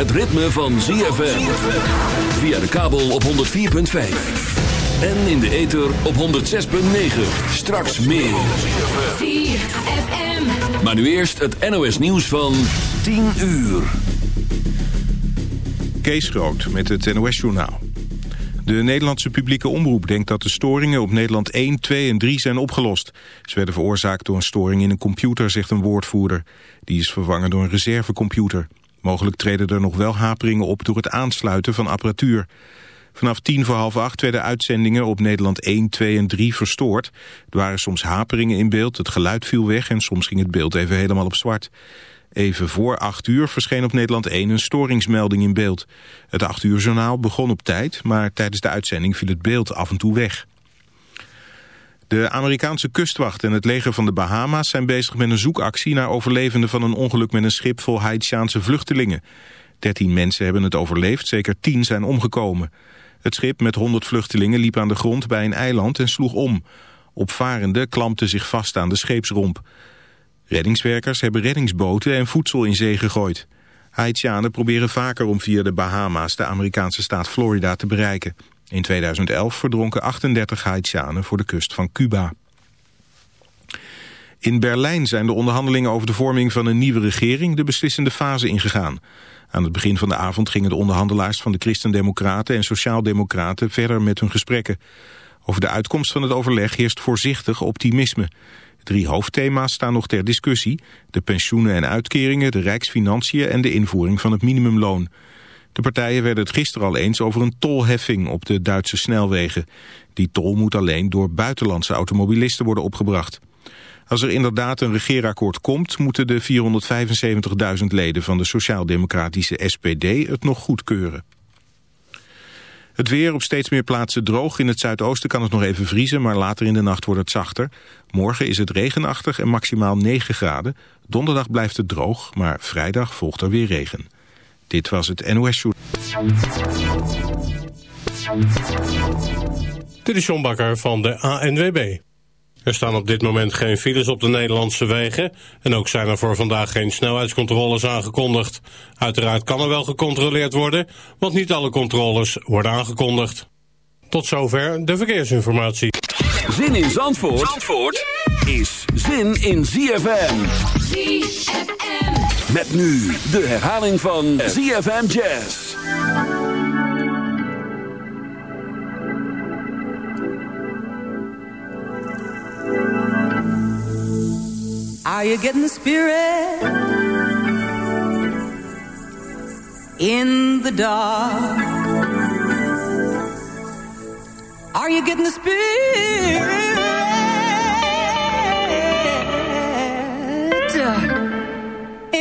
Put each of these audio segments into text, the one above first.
het ritme van ZFM. Via de kabel op 104.5. En in de ether op 106.9. Straks meer. ZFM. Maar nu eerst het NOS nieuws van 10 uur. Kees Groot met het NOS journaal. De Nederlandse publieke omroep denkt dat de storingen op Nederland 1, 2 en 3 zijn opgelost. Ze werden veroorzaakt door een storing in een computer, zegt een woordvoerder. Die is vervangen door een reservecomputer. Mogelijk treden er nog wel haperingen op door het aansluiten van apparatuur. Vanaf tien voor half acht werden uitzendingen op Nederland 1, 2 en 3 verstoord. Er waren soms haperingen in beeld, het geluid viel weg en soms ging het beeld even helemaal op zwart. Even voor 8 uur verscheen op Nederland 1 een storingsmelding in beeld. Het 8 uur journaal begon op tijd, maar tijdens de uitzending viel het beeld af en toe weg. De Amerikaanse kustwacht en het leger van de Bahama's zijn bezig met een zoekactie naar overlevenden van een ongeluk met een schip vol Haitiaanse vluchtelingen. 13 mensen hebben het overleefd, zeker 10 zijn omgekomen. Het schip met 100 vluchtelingen liep aan de grond bij een eiland en sloeg om. Opvarenden klampten zich vast aan de scheepsromp. Reddingswerkers hebben reddingsboten en voedsel in zee gegooid. Haitianen proberen vaker om via de Bahama's de Amerikaanse staat Florida te bereiken. In 2011 verdronken 38 Haitianen voor de kust van Cuba. In Berlijn zijn de onderhandelingen over de vorming van een nieuwe regering de beslissende fase ingegaan. Aan het begin van de avond gingen de onderhandelaars van de Christendemocraten en Sociaaldemocraten verder met hun gesprekken. Over de uitkomst van het overleg heerst voorzichtig optimisme. Drie hoofdthema's staan nog ter discussie. De pensioenen en uitkeringen, de rijksfinanciën en de invoering van het minimumloon. De partijen werden het gisteren al eens over een tolheffing op de Duitse snelwegen. Die tol moet alleen door buitenlandse automobilisten worden opgebracht. Als er inderdaad een regeerakkoord komt... moeten de 475.000 leden van de sociaal-democratische SPD het nog goedkeuren. Het weer op steeds meer plaatsen droog. In het zuidoosten kan het nog even vriezen, maar later in de nacht wordt het zachter. Morgen is het regenachtig en maximaal 9 graden. Donderdag blijft het droog, maar vrijdag volgt er weer regen. Dit was het NOS Show. Dit is John Bakker van de ANWB. Er staan op dit moment geen files op de Nederlandse wegen... en ook zijn er voor vandaag geen snelheidscontroles aangekondigd. Uiteraard kan er wel gecontroleerd worden... want niet alle controles worden aangekondigd. Tot zover de verkeersinformatie. Zin in Zandvoort, Zandvoort is zin in ZFM. ZFM. Met nu de herhaling van ZFM Jazz. Are you getting the spirit in the dark? Are you getting the spirit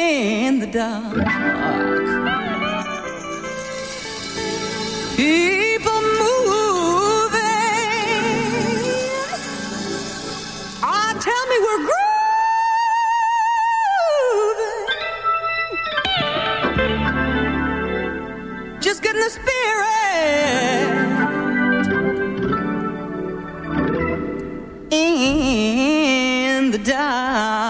in the dark? People moving. Ah, oh, tell me we're grooving. just getting the spirit in the dark.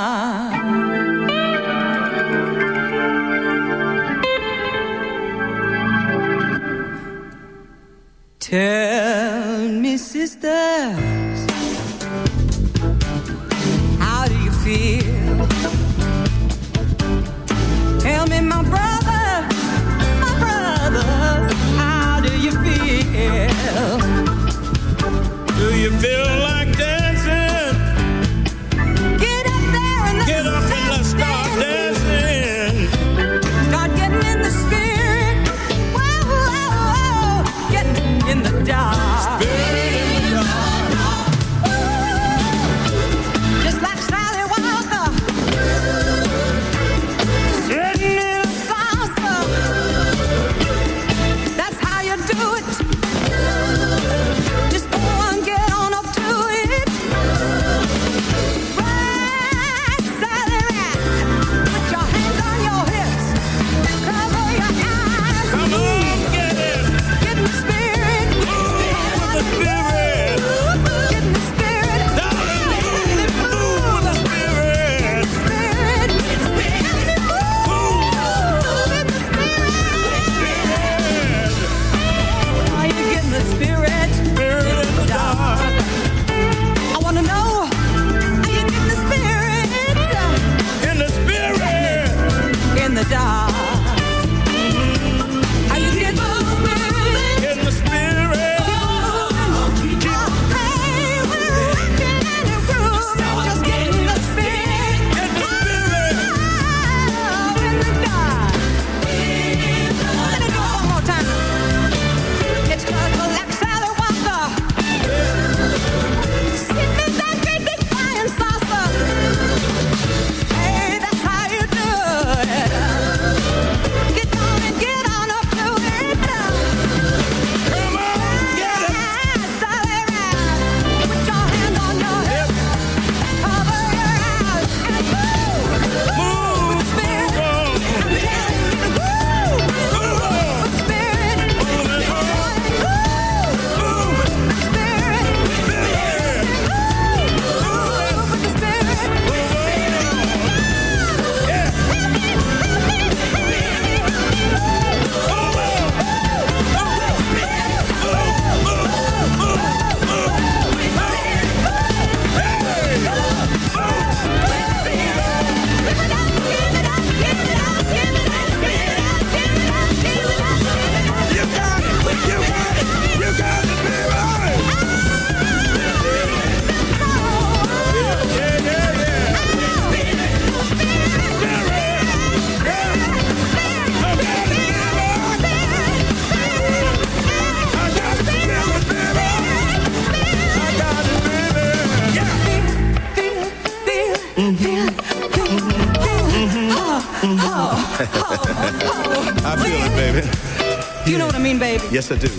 Yes, I do.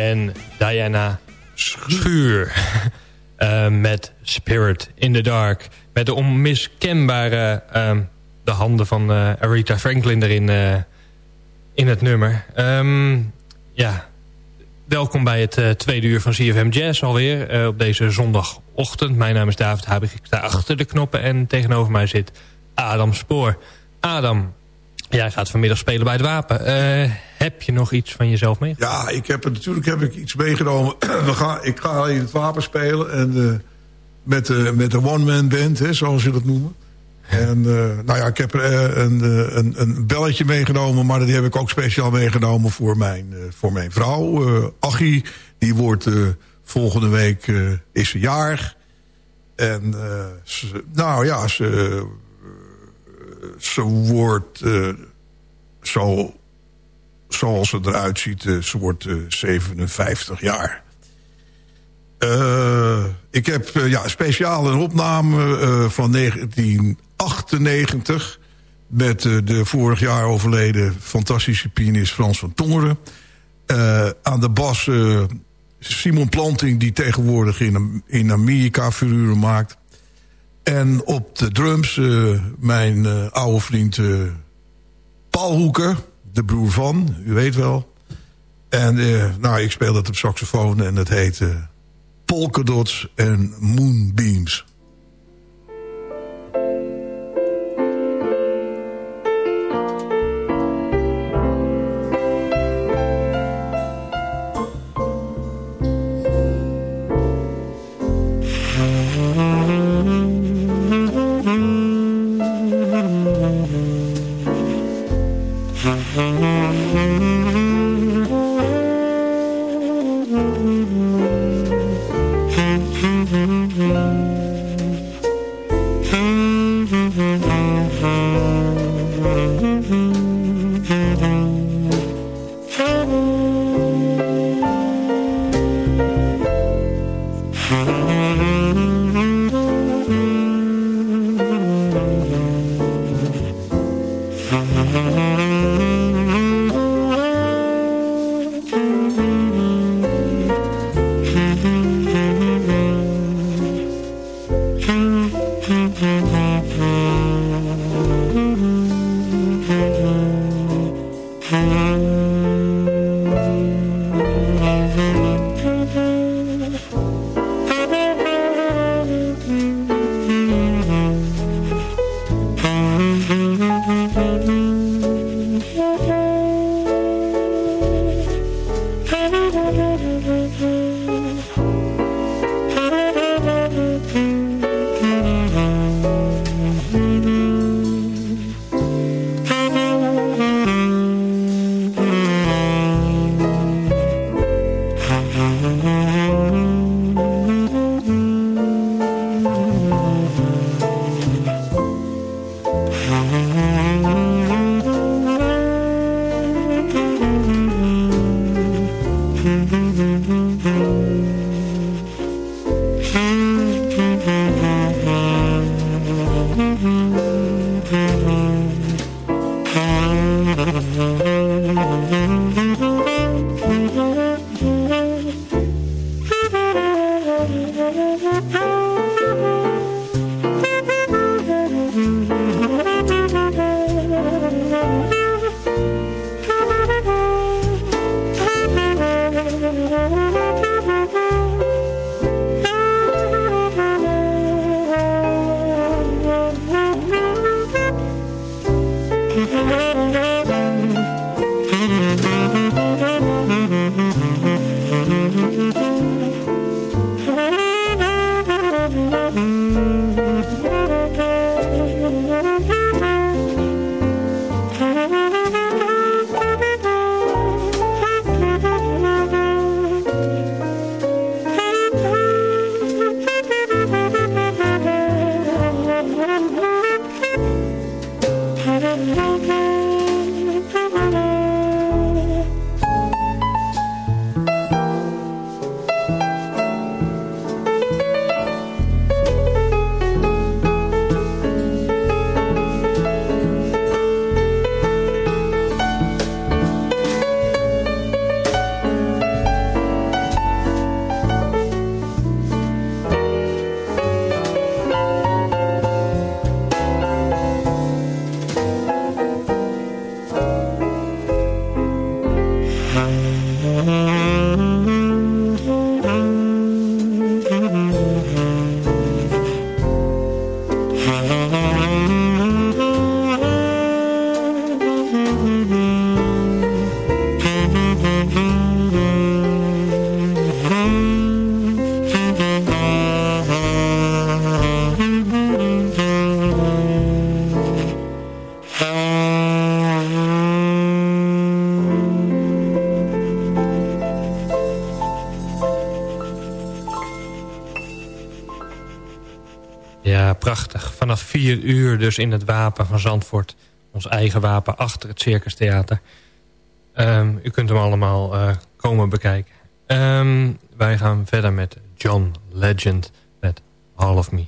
En Diana Schuur. Eh, met Spirit in the Dark. Met de onmiskenbare... ehm, de handen van eh, Aretha Franklin erin eh, in het nummer. Ehm, ja, welkom bij het tweede uur van CFM Jazz alweer. op deze zondagochtend. Mijn naam is David Habig. Ik sta achter de knoppen en tegenover mij zit Adam Spoor. Adam, jij gaat vanmiddag spelen bij het Wapen. Eh, heb je nog iets van jezelf mee? Ja, ik heb, natuurlijk heb ik iets meegenomen. We gaan, ik ga in het wapen spelen. En, eh, met, de met de one-man band, hè, zoals ze dat noemen. En eh, nou ja, ik heb eh, een, eh, een, een belletje meegenomen. Maar die heb ik ook speciaal meegenomen voor mijn, eh, voor mijn vrouw. eh Achie, die wordt eh, volgende week eh, is ze jarig. En eh, ze, nou ja, ze, eh, ze wordt eh, zo zoals ze eruit ziet, eh, ze wordt eh, 57 jaar. Eh, ik heb eh, ja, speciaal een opname eh, van 1998... met eh, de vorig jaar overleden fantastische pianist Frans van Tongeren. Eh, aan de bas eh, Simon Planting, die tegenwoordig in, in Amerika fururen maakt. En op de drums eh, mijn eh, oude vriend eh, Paul Hoeken, de broer van, u weet wel. En nou, ik speel dat op saxofoon en het heet eh, Polka uur dus in het wapen van Zandvoort. Ons eigen wapen achter het Circus Theater. Ehm, u kunt hem allemaal eh, komen bekijken. Ehm, wij gaan verder met John Legend met All of Me.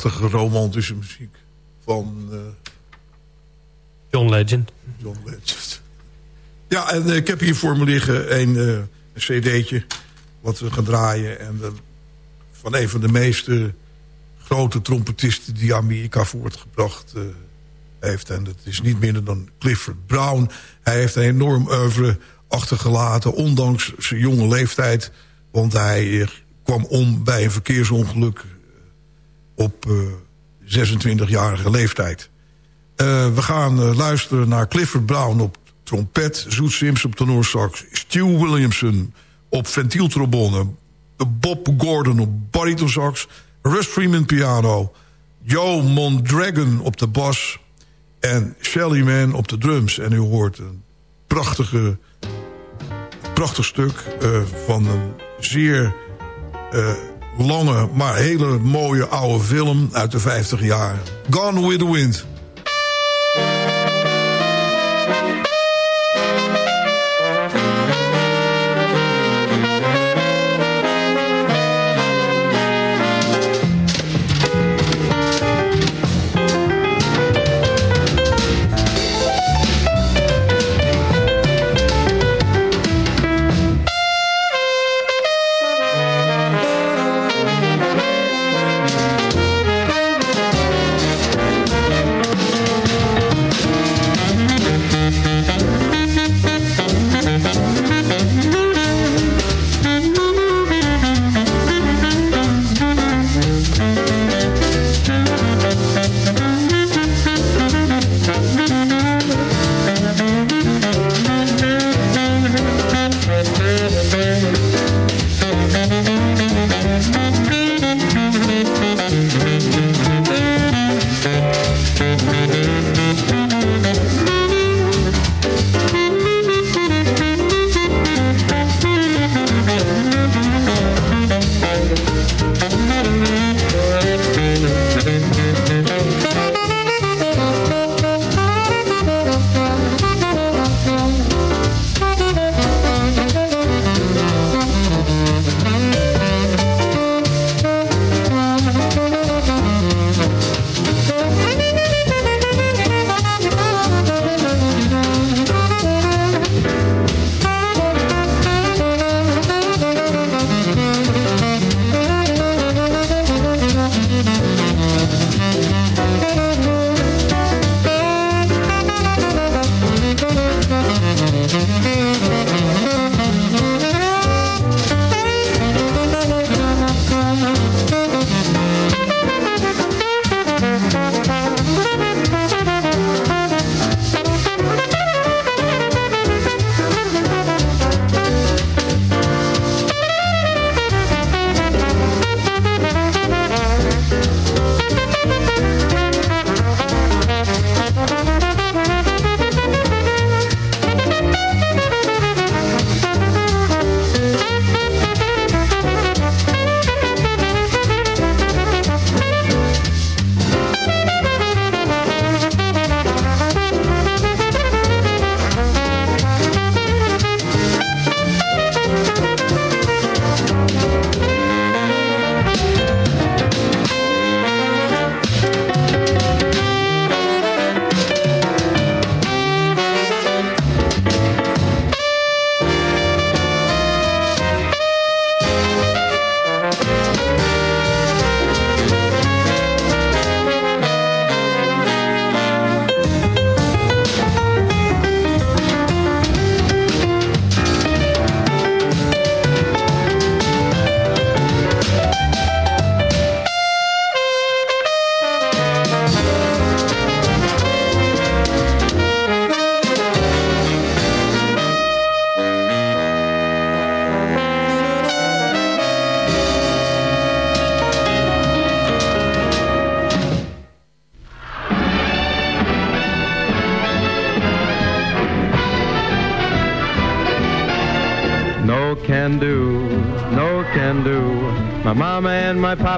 prachtige romantische muziek van... Eh, John Legend. John Legend. Ja, en eh, ik heb hier voor me liggen een, uh, een cd'tje wat we gaan draaien. En van een van de meeste grote trompetisten die Amerika voortgebracht heeft. En dat is niet minder dan Clifford Brown. Hij heeft een enorm oeuvre achtergelaten, ondanks zijn jonge leeftijd. Want hij kwam om bij een verkeersongeluk op eh, 26-jarige leeftijd. Eh, we gaan eh, luisteren naar Clifford Brown op trompet... Zoet Sims op tenorsax... Stu Williamson op ventieltrombone... Bob Gordon op baritonsax... Russ Freeman piano... Joe Mondragon op de bas... en Shelly Man op de drums. En u hoort een prachtige, prachtig stuk eh, van een zeer eh, lange... maar hele mooie oude film uit de 50 jaar. Gone with the Wind.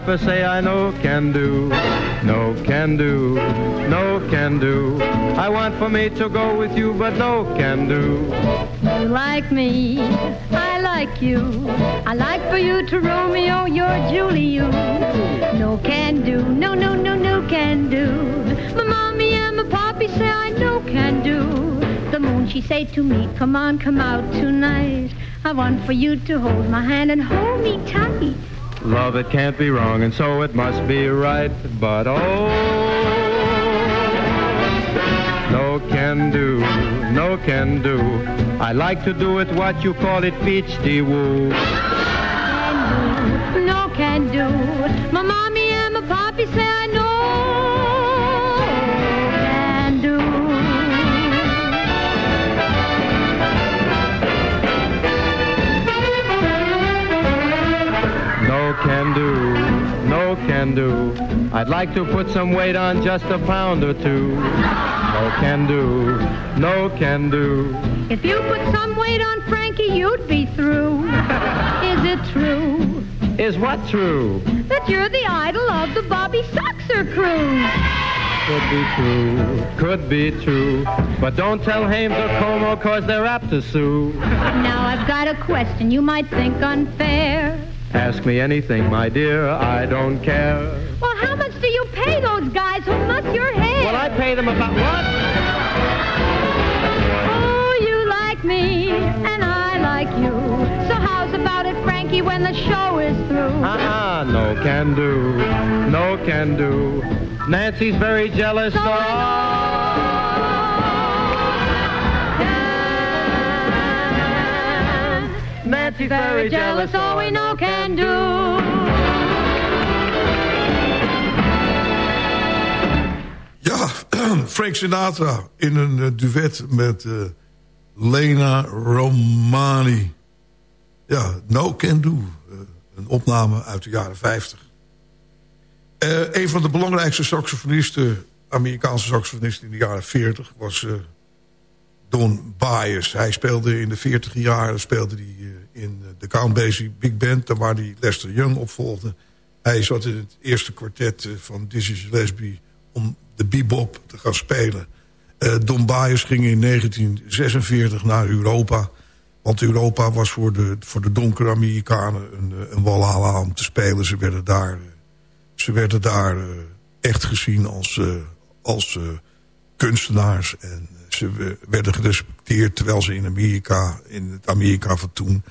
Papa say I no can do, no can do, no can do. I want for me to go with you, but no can do. You like me, I like you. I like for you to Romeo, you're Julie, you. No can do, no, no, no, no can do. My mommy and my poppy say I no can do. The moon, she say to me, come on, come out tonight. I want for you to hold my hand and hold me tight. Love it can't be wrong, and so it must be right. But oh, no can do, no can do. I like to do it what you call it peach de woo. Can do, no can do. My mommy and my papi say can do. I'd like to put some weight on just a pound or two. No can do, no can do. If you put some weight on Frankie, you'd be through. Is it true Is what true? that you're the idol of the Bobby Soxer crew? Could be true, could be true. But don't tell Hames or Como cause they're apt to sue. Now I've got a question you might think unfair. Ask me anything, my dear, I don't care. Well, how much do you pay those guys who muss your hair? Well, I pay them about what? Oh, you like me, and I like you. So how's about it, Frankie, when the show is through? Uh-uh, no can do, no can do. Nancy's very jealous, So Nancy's Very jealous, all we know can do. Ja, Frank Sinatra in een eh, duet met eh, Lena Romani. Ja, No Can Do. Eh, een opname uit de jaren 50. Eh, een van de belangrijkste saxofonisten, Amerikaanse saxofonisten in de jaren 40 was eh, Don Byers. Hij speelde in de 40 jaren speelde hij, eh, in de Count Basie Big Band, daar waar hij Lester Young opvolgde. Hij zat in het eerste kwartet eh, van Dizzy Gillespie om de bebop te gaan spelen. Eh, Don Byers ging in 1946 naar Europa. Want Europa was voor de, voor de donkere Amerikanen een, eh, een walhalla om te spelen. Ze werden daar, eh, ze werden daar eh, echt gezien als, eh, als eh, kunstenaars. En ze we- werden gerespecteerd terwijl ze in Amerika, in het Amerika van toen...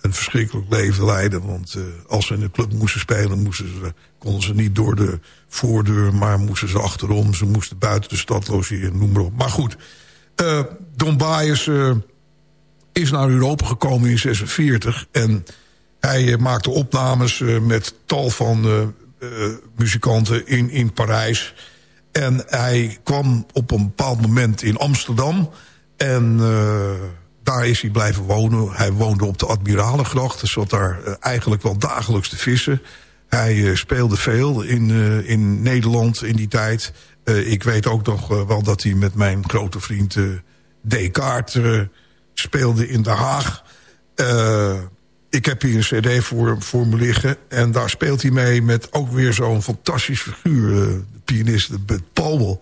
een verschrikkelijk leven leiden. Want eh, als ze in de club moesten spelen, moesten ze, konden ze niet door de voordeur... maar moesten ze achterom. Ze moesten buiten de stad logeren, noem maar op. Maar goed, eh, Don Byers eh, is naar Europa gekomen in 46 en hij maakte opnames met tal van muzikanten in, in Parijs. En hij kwam op een bepaald moment in Amsterdam. En daar is hij blijven wonen. Hij woonde op de Admiralengracht. Zat daar eh, eigenlijk wel dagelijks te vissen. Hij eh, speelde veel in, eh, in Nederland in die tijd. Ik weet ook nog wel dat hij met mijn grote vriend Descartes speelde in Den Haag. Ik heb hier een cd voor, voor me liggen. En daar speelt hij mee met ook weer zo'n fantastisch figuur. de pianist Bud Powell.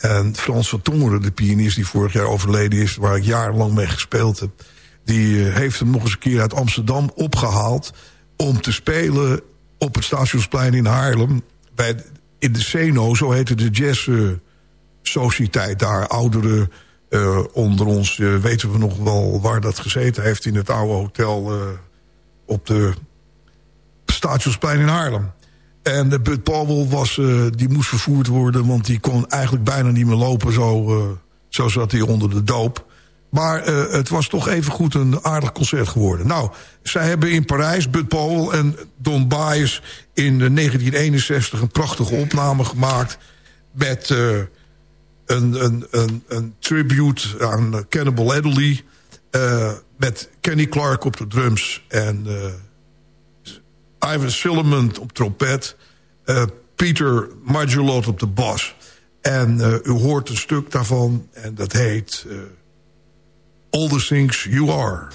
En Frans van Tongeren, de pianist die vorig jaar overleden is... waar ik jarenlang mee gespeeld heb... die eh, heeft hem nog eens een keer uit Amsterdam opgehaald... om te spelen op het Stationsplein in Haarlem... Bij, in de Ceno, zo heette de jazz... eh, sociëteit daar, ouderen eh, onder ons... weten we nog wel waar dat gezeten heeft... in het oude hotel op de Stationsplein in Haarlem. En Bud Powell was, eh, die moest vervoerd worden... want die kon eigenlijk bijna niet meer lopen. Zo, eh, zo zat hij onder de doop. Maar eh, het was toch even goed een aardig concert geworden. Nou, zij hebben in Parijs, Bud Powell en Don Byers... in eh, 1961 een prachtige opname gemaakt... met een, een, een, een tribute aan Cannibal Adderley... met Kenny Clark op de drums en... Ivan Silliman op trompet. eh, Peter op de bas. En eh, u hoort een stuk daarvan. En dat heet... eh, All the Things You Are.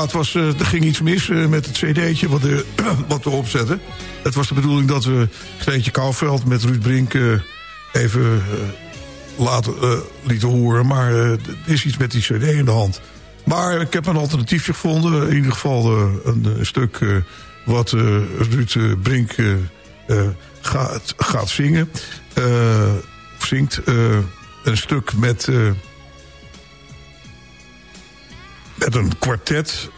Ja, het was, eh, er ging iets mis eh, met het cd'tje wat, wat we opzetten. Het was de bedoeling dat we Steentje Kouwveld met Ruud Brink... eh, even laten, lieten horen. Maar er is iets met die cd in de hand. Maar ik heb een alternatiefje gevonden. In ieder geval een, stuk wat Ruud Brink gaat, gaat zingen. Of zingt. een stuk met... met een kwartet.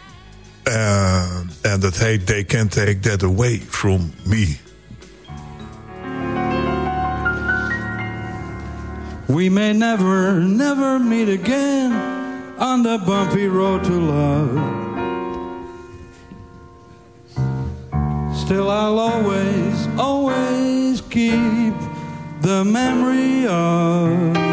Eh, En dat heet They Can't Take That Away From Me. We may never, never meet again on the bumpy road to love. Still, I'll always, always keep the memory of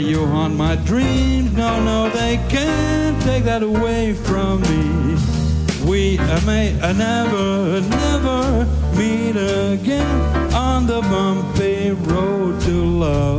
you haunt my dreams. No, no, they can't take that away from me. We may never, never meet again on the bumpy road to love.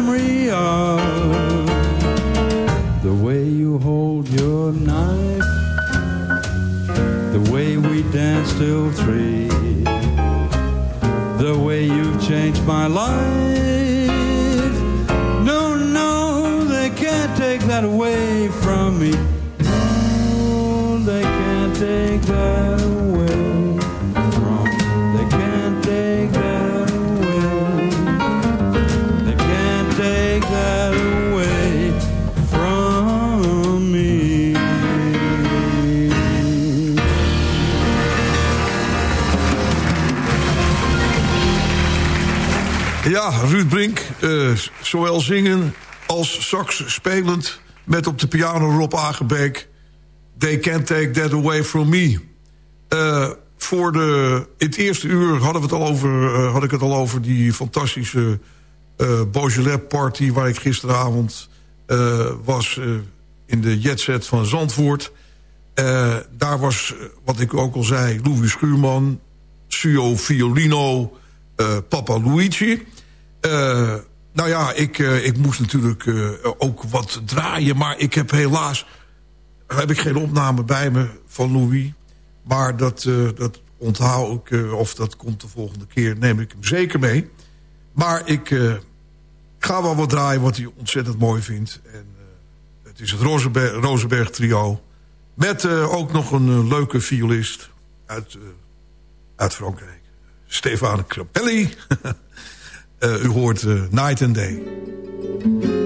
Memory of the way you hold your knife, the way we danced till three, the way you've changed my life. Eh, zowel zingen als sax spelend... met op de piano Rob Agebeek... They can't take that away from me. Eh, voor de, in het eerste uur hadden we het al over, eh, had ik het al over... die fantastische eh Beaujolais party... waar ik gisteravond was in de jetset van Zandvoort. Daar was, wat ik ook al zei, Louis Schuurman... Suo Violino, Papa Luigi... Eh, nou ja, ik, eh, ik moest natuurlijk eh, ook wat draaien... maar ik heb helaas heb ik geen opname bij me van Louis. Maar dat, dat onthoud ik, of dat komt de volgende keer, neem ik hem zeker mee. Maar ik ga wel wat draaien wat hij ontzettend mooi vindt. En, het is het Rosenberg, Rosenberg trio. Met ook nog een leuke violist uit, uit Frankrijk. Stefano Crapelli. Eh, u hoort eh, Night and Day.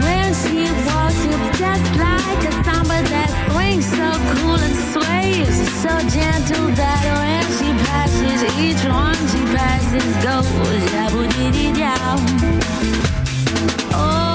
When she walks, it's just like a so cool and so gentle that when she passes, each one she passes goes double dee. Oh,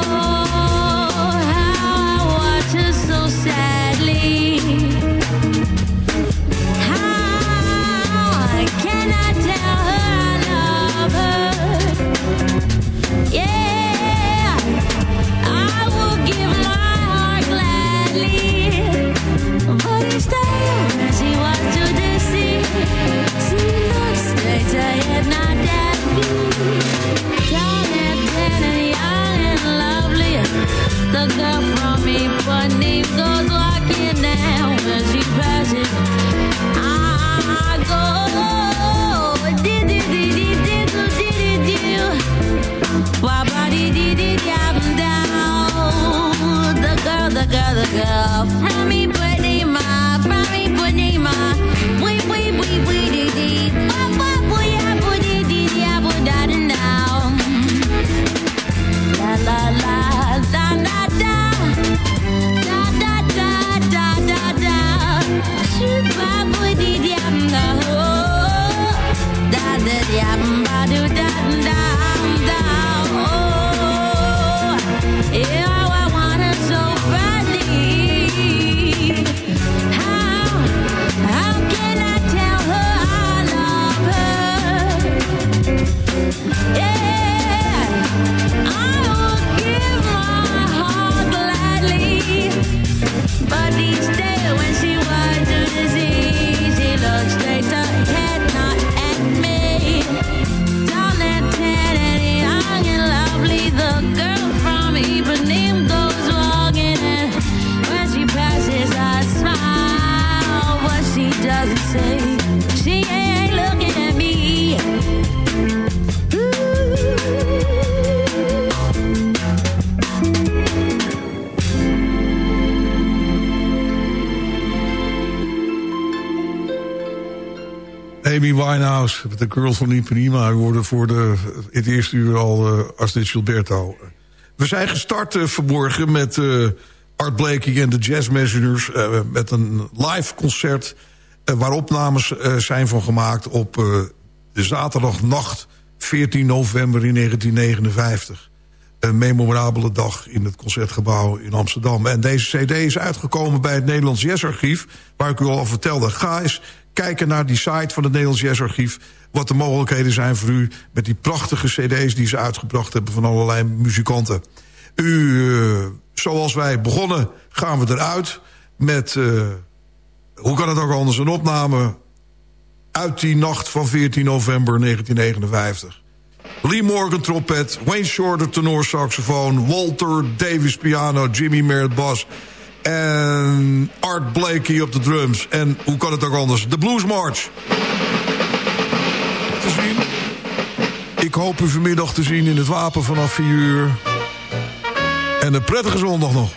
the girl from Ipanema. I go, did from Ipanema, Winehouse, de girl van Ipanema. Worden voor de, het eerste uur al uh, Astrid Gilberto. We zijn gestart uh, vanmorgen met uh, Art Blakey en de Jazz Messengers... Met een live concert waar opnames zijn van gemaakt... op de zaterdagnacht 14 november in 1959. Een memorabele dag in het Concertgebouw in Amsterdam. En deze cd is uitgekomen bij het Nederlands Jazzarchief... waar ik u al vertelde. Ga eens kijken naar die site van het Nederlands Jazzarchief... wat de mogelijkheden zijn voor u met die prachtige cd's... die ze uitgebracht hebben van allerlei muzikanten. U, uh, zoals wij begonnen, gaan we eruit met... Uh, hoe kan het ook anders, een opname uit die nacht van 14 november 1959. Lee Morgan trompet, Wayne Shorter tenor saxofoon... Walter Davis piano, Jimmy Merritt bas... En Art Blakey op de drums. En hoe kan het ook anders? De Blues March. Te zien. Ik hoop u vanmiddag te zien in het Wapen vanaf 4 uur. En een prettige zondag nog.